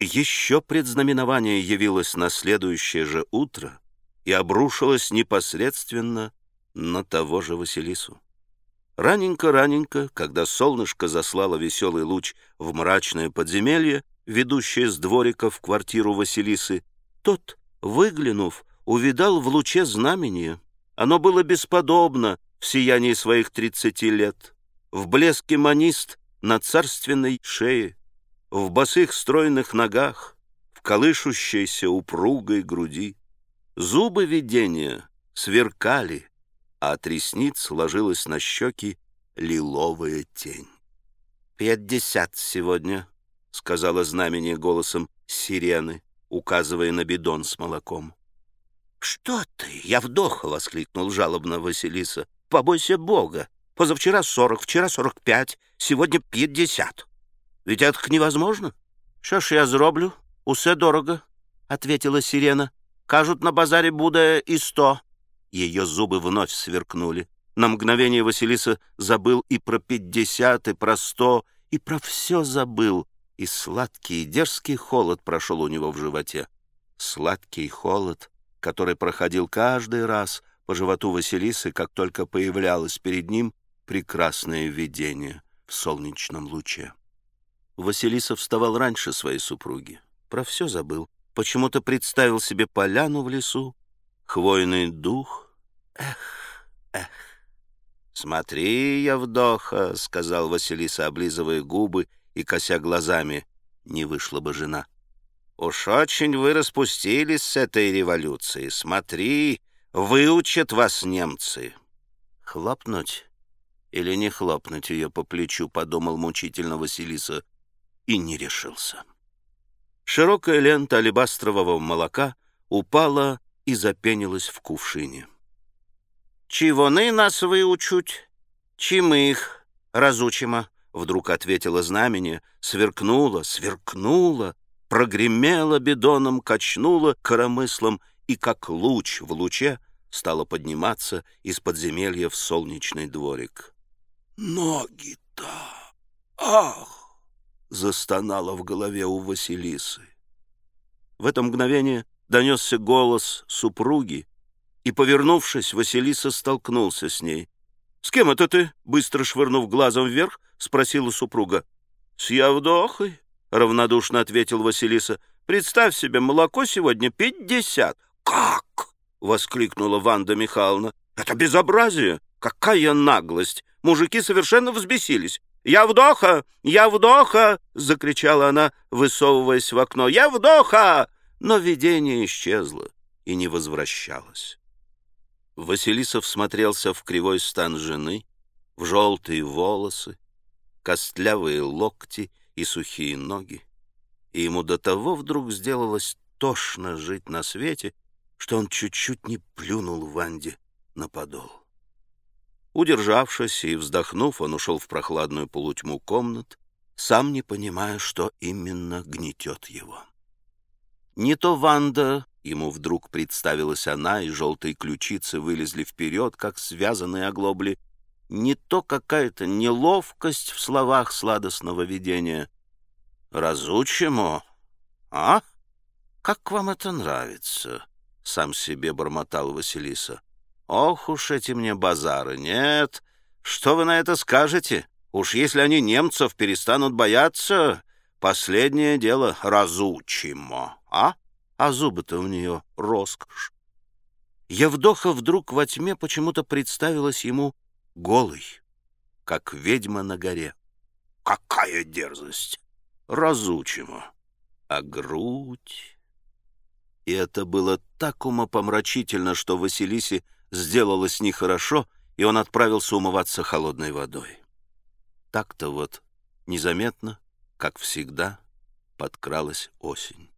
Еще предзнаменование явилось на следующее же утро и обрушилось непосредственно на того же Василису. Раненько-раненько, когда солнышко заслало веселый луч в мрачное подземелье, ведущее с дворика в квартиру Василисы, тот, выглянув, увидал в луче знамение. Оно было бесподобно в сиянии своих тридцати лет, в блеске манист на царственной шее, в босых стройных ногах, в колышущейся упругой груди. Зубы видения сверкали, а от ресниц ложилась на щеки лиловая тень. «Пятьдесят сегодня», — сказала знамение голосом сирены, указывая на бидон с молоком. «Что ты? Я вдох!» — воскликнул жалобно Василиса. «Побойся Бога! Позавчера сорок, вчера сорок пять, сегодня пятьдесят. Ведь это невозможно. Що ж я зроблю? Усе дорого, — ответила сирена. Кажут, на базаре буде и сто. Ее зубы вновь сверкнули. На мгновение Василиса забыл и про пятьдесят, и про сто, и про все забыл. И сладкий, дерзкий холод прошел у него в животе. Сладкий холод, который проходил каждый раз по животу Василисы, как только появлялось перед ним прекрасное видение в солнечном луче. Василиса вставал раньше своей супруги. Про все забыл. Почему-то представил себе поляну в лесу, хвойный дух. Эх, эх. «Смотри, Явдоха», — сказал Василиса, облизывая губы и кося глазами. Не вышла бы жена. «Уж очень вы распустились с этой революции. Смотри, выучат вас немцы». «Хлопнуть или не хлопнуть ее по плечу», — подумал мучительно Василиса, и не решился. Широкая лента алебастрового молока упала и запенилась в кувшине. «Чивоны нас выучуть, чим их разучимо», — вдруг ответила знамение, сверкнула, сверкнула, прогремела бедоном, качнула коромыслом и, как луч в луче, стала подниматься из подземелья в солнечный дворик. «Ноги-то! Ах!» Застонало в голове у Василисы. В это мгновение донесся голос супруги, и, повернувшись, Василиса столкнулся с ней. «С кем это ты?» — быстро швырнув глазом вверх, спросила супруга. «С Явдохой», — равнодушно ответил Василиса. «Представь себе, молоко сегодня пятьдесят». «Как?» — воскликнула Ванда Михайловна. «Это безобразие! Какая наглость! Мужики совершенно взбесились. «Я вдоха! Я вдоха!» — закричала она, высовываясь в окно. «Я вдоха!» Но видение исчезло и не возвращалось. Василисов смотрелся в кривой стан жены, в желтые волосы, костлявые локти и сухие ноги. И ему до того вдруг сделалось тошно жить на свете, что он чуть-чуть не плюнул Ванде на подол. Удержавшись и вздохнув, он ушел в прохладную полутьму комнат, сам не понимая, что именно гнетет его. Не то Ванда, ему вдруг представилась она, и желтые ключицы вылезли вперед, как связанные оглобли, не то какая-то неловкость в словах сладостного видения. «Разучимо? А? Как вам это нравится?» — сам себе бормотал Василиса. Ох уж эти мне базары. Нет, что вы на это скажете? Уж если они немцев перестанут бояться, последнее дело разучимо, а? А зубы-то у нее роскошь. Евдоха вдруг во тьме почему-то представилась ему голой, как ведьма на горе. Какая дерзость! Разучимо. А грудь... И это было так умопомрачительно, что Василисе сделалось нехорошо, и он отправился умываться холодной водой. Так-то вот, незаметно, как всегда, подкралась осень.